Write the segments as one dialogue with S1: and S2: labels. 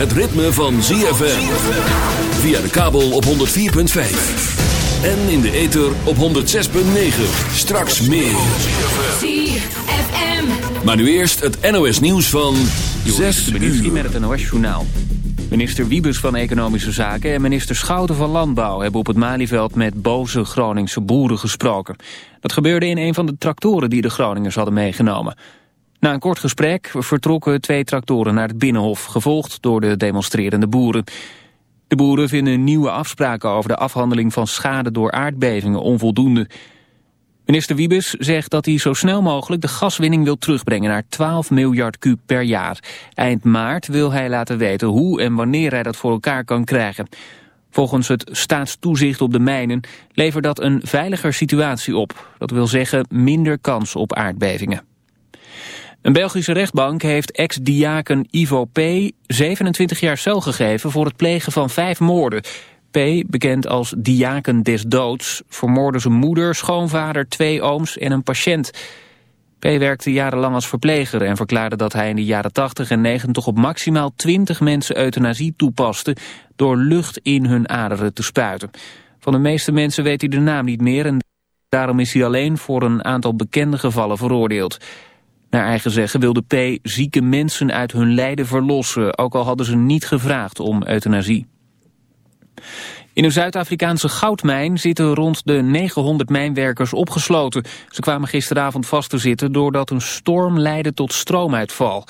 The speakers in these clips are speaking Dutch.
S1: Het ritme van ZFM. Via de kabel op 104.5. En in de ether op 106.9. Straks meer.
S2: ZFM.
S1: Maar nu eerst het NOS nieuws van 6
S3: Benitski met
S1: uur.
S3: het NOS-journaal. Minister Wiebes van Economische Zaken en minister Schouten van Landbouw... hebben op het Malieveld met boze Groningse boeren gesproken. Dat gebeurde in een van de tractoren die de Groningers hadden meegenomen. Na een kort gesprek vertrokken twee tractoren naar het Binnenhof... gevolgd door de demonstrerende boeren. De boeren vinden nieuwe afspraken over de afhandeling van schade door aardbevingen onvoldoende... Minister Wiebes zegt dat hij zo snel mogelijk de gaswinning wil terugbrengen naar 12 miljard kuub per jaar. Eind maart wil hij laten weten hoe en wanneer hij dat voor elkaar kan krijgen. Volgens het staatstoezicht op de mijnen levert dat een veiliger situatie op. Dat wil zeggen minder kans op aardbevingen. Een Belgische rechtbank heeft ex-diaken Ivo P. 27 jaar cel gegeven voor het plegen van vijf moorden. P., bekend als diaken des doods, vermoordde zijn moeder, schoonvader, twee ooms en een patiënt. P. werkte jarenlang als verpleger en verklaarde dat hij in de jaren 80 en 90 op maximaal 20 mensen euthanasie toepaste door lucht in hun aderen te spuiten. Van de meeste mensen weet hij de naam niet meer en daarom is hij alleen voor een aantal bekende gevallen veroordeeld. Naar eigen zeggen wilde P. zieke mensen uit hun lijden verlossen, ook al hadden ze niet gevraagd om euthanasie. In een Zuid-Afrikaanse goudmijn zitten rond de 900 mijnwerkers opgesloten. Ze kwamen gisteravond vast te zitten doordat een storm leidde tot stroomuitval.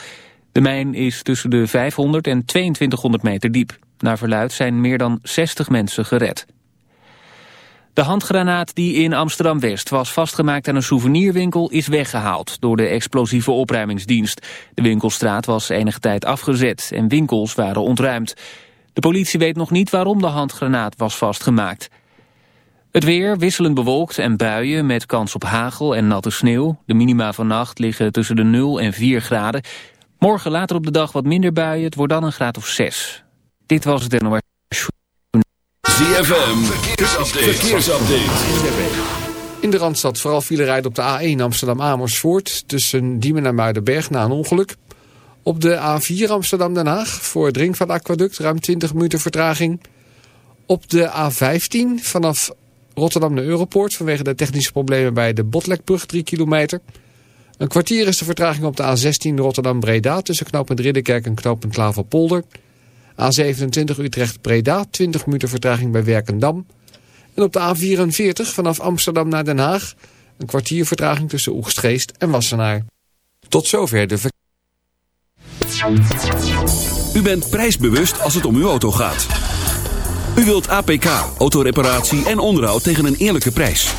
S3: De mijn is tussen de 500 en 2200 meter diep. Naar verluid zijn meer dan 60 mensen gered. De handgranaat die in Amsterdam-West was vastgemaakt aan een souvenirwinkel is weggehaald door de explosieve opruimingsdienst. De winkelstraat was enige tijd afgezet en winkels waren ontruimd. De politie weet nog niet waarom de handgranaat was vastgemaakt. Het weer wisselend bewolkt en buien met kans op hagel en natte sneeuw. De minima vannacht liggen tussen de 0 en 4 graden. Morgen later op de dag wat minder buien, het wordt dan een graad of 6. Dit was het NOS.
S1: ZFM, verkeersupdate. verkeersupdate.
S4: In de Randstad vooral file rijden op de A1 Amsterdam-Amersfoort... tussen Diemen en Muidenberg na een ongeluk. Op de A4 Amsterdam-Den Haag voor het Ringvaartaquaduct... ruim 20 minuten vertraging. Op de A15 vanaf Rotterdam naar Europoort... vanwege de technische problemen bij de Botlekbrug 3 kilometer. Een kwartier is de vertraging op de A16 Rotterdam-Breda... tussen knooppunt Ridderkerk en knooppunt Klaverpolder... A27 Utrecht-Breda, 20 minuten vertraging bij Werkendam. En op de A44 vanaf Amsterdam naar Den Haag... een kwartier vertraging tussen Oegstgeest en Wassenaar. Tot zover de verkeer.
S1: U bent prijsbewust als het om uw auto gaat. U wilt APK, autoreparatie en onderhoud tegen een eerlijke prijs.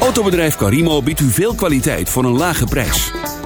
S1: Autobedrijf Carimo biedt u veel kwaliteit voor een lage prijs.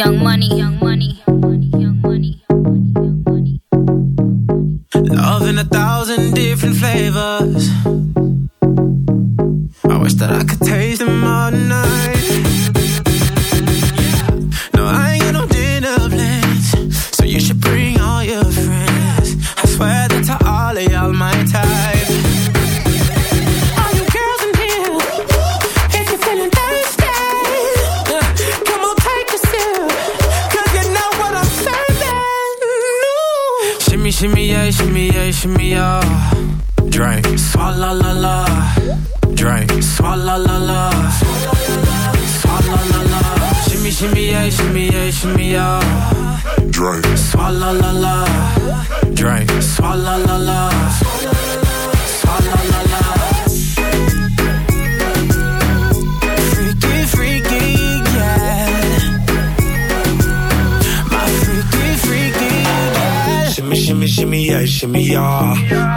S5: young money, young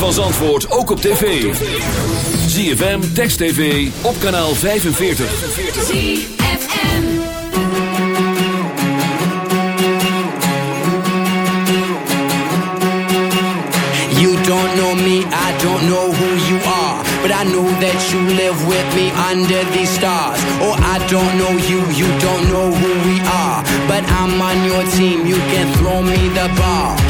S1: Van Zandvoort ook op tv. ZFM, Text TV, op kanaal 45.
S6: You don't know me, I don't know who you are. But I know that you live with me under these stars. Oh, I don't know you, you don't know who we are. But I'm on your team, you can throw me the ball.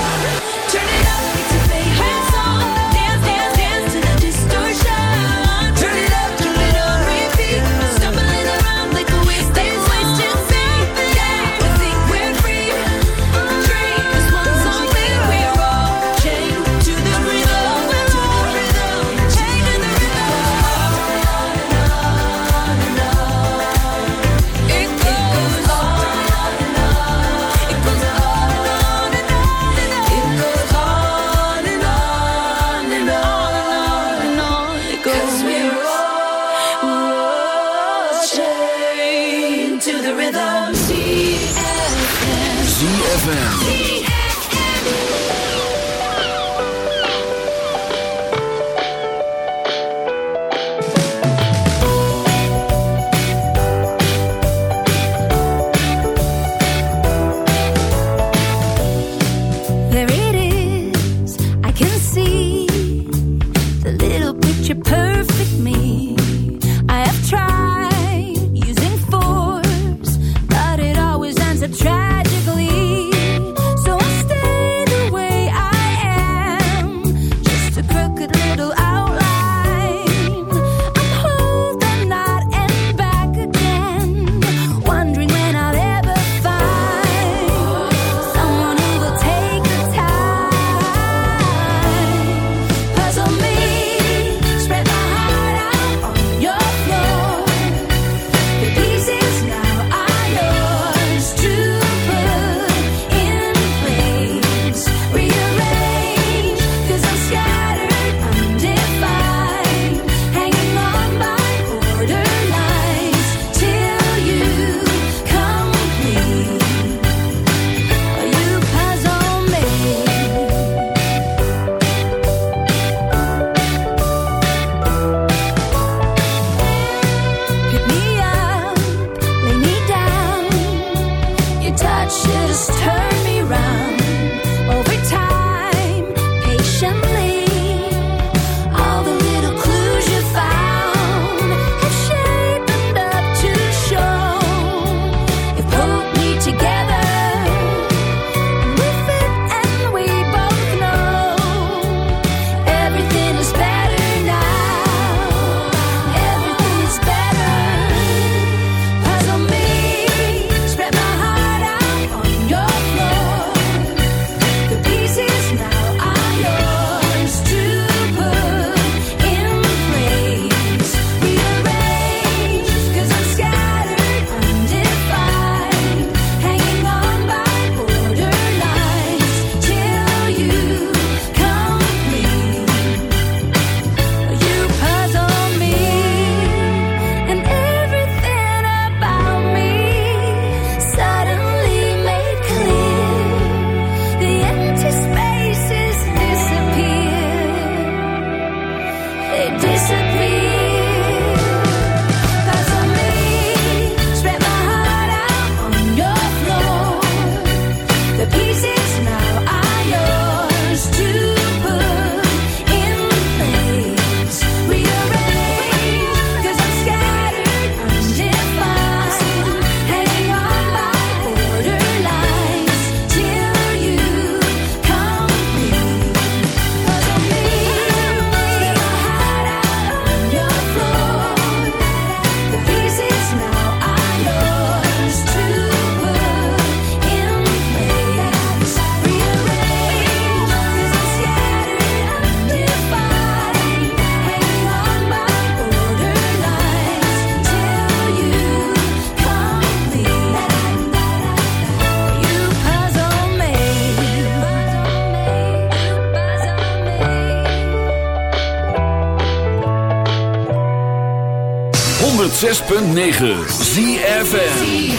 S7: 106.9 ZFN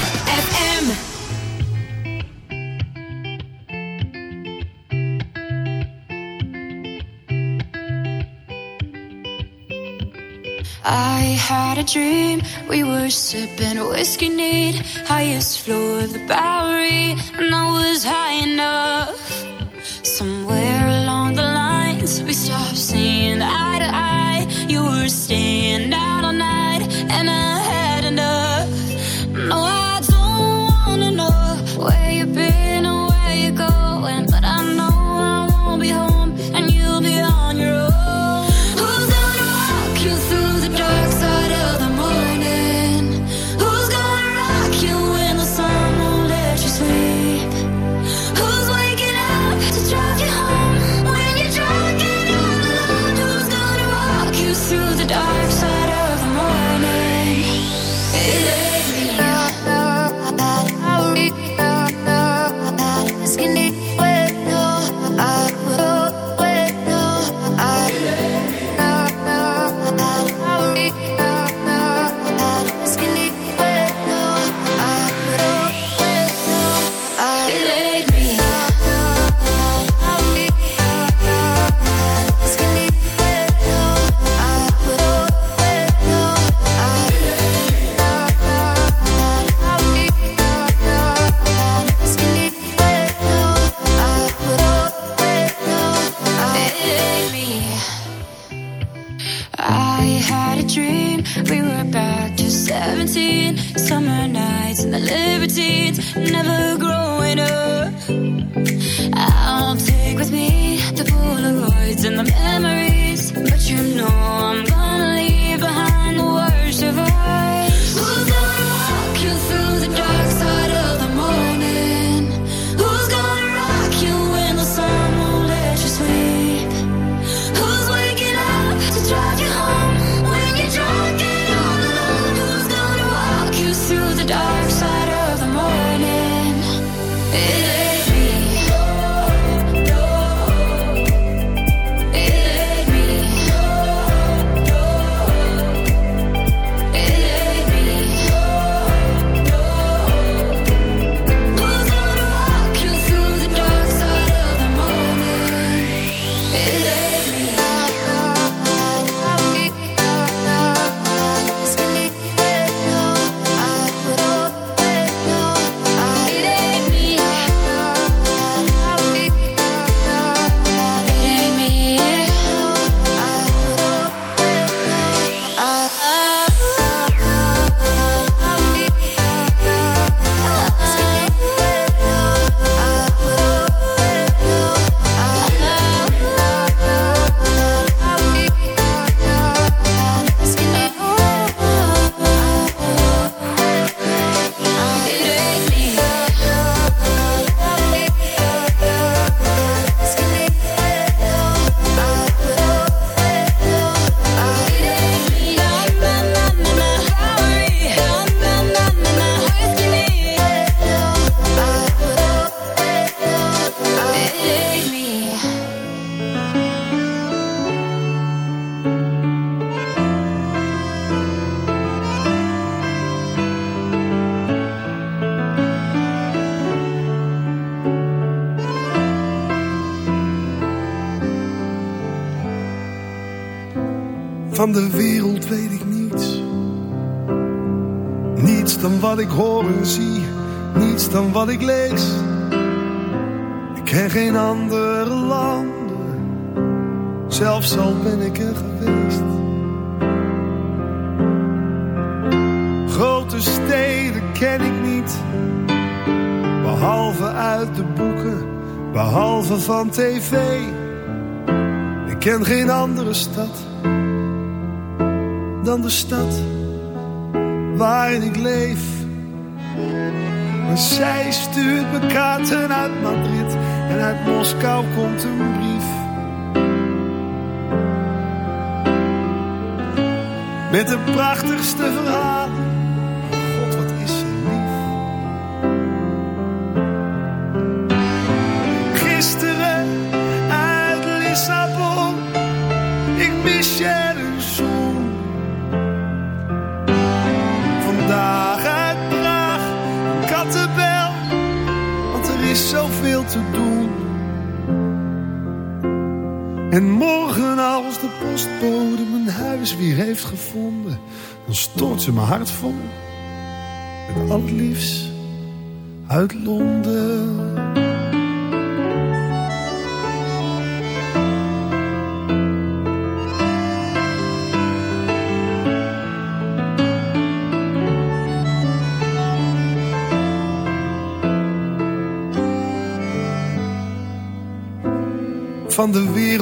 S7: tv. Ik ken geen andere stad dan de stad waarin ik leef. Maar zij stuurt me kaarten uit Madrid en uit Moskou komt een brief. Met de prachtigste verhalen.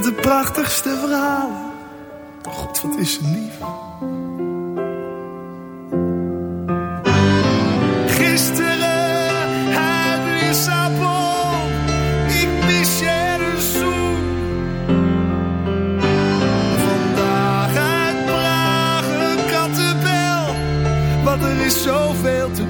S7: Het de prachtigste verhalen. God, wat is ze lief. Gisteren uit Lissabon, ik mis je een. Vandaag het Praag, een kattenbel, want er is zoveel te doen.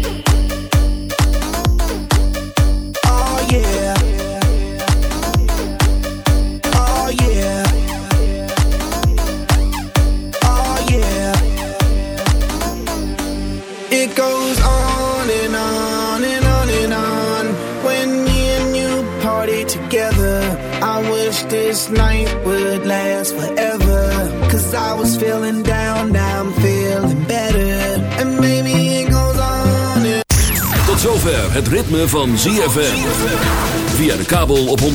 S8: This night would last forever. Cause I was feeling down, now I'm feeling better. And maybe it goes on and
S1: Tot zover het ritme van ZFM. Via de kabel op 104.5.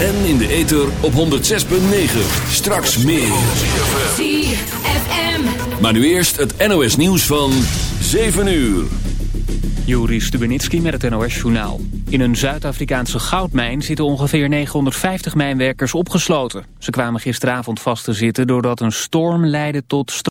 S1: En in de ether op 106.9. Straks meer.
S9: ZFM.
S1: Maar nu eerst het NOS nieuws van 7 uur.
S3: Juri Stubenitski met het NOS-journaal. In een Zuid-Afrikaanse goudmijn zitten ongeveer 950 mijnwerkers opgesloten. Ze kwamen gisteravond vast te zitten doordat een storm leidde tot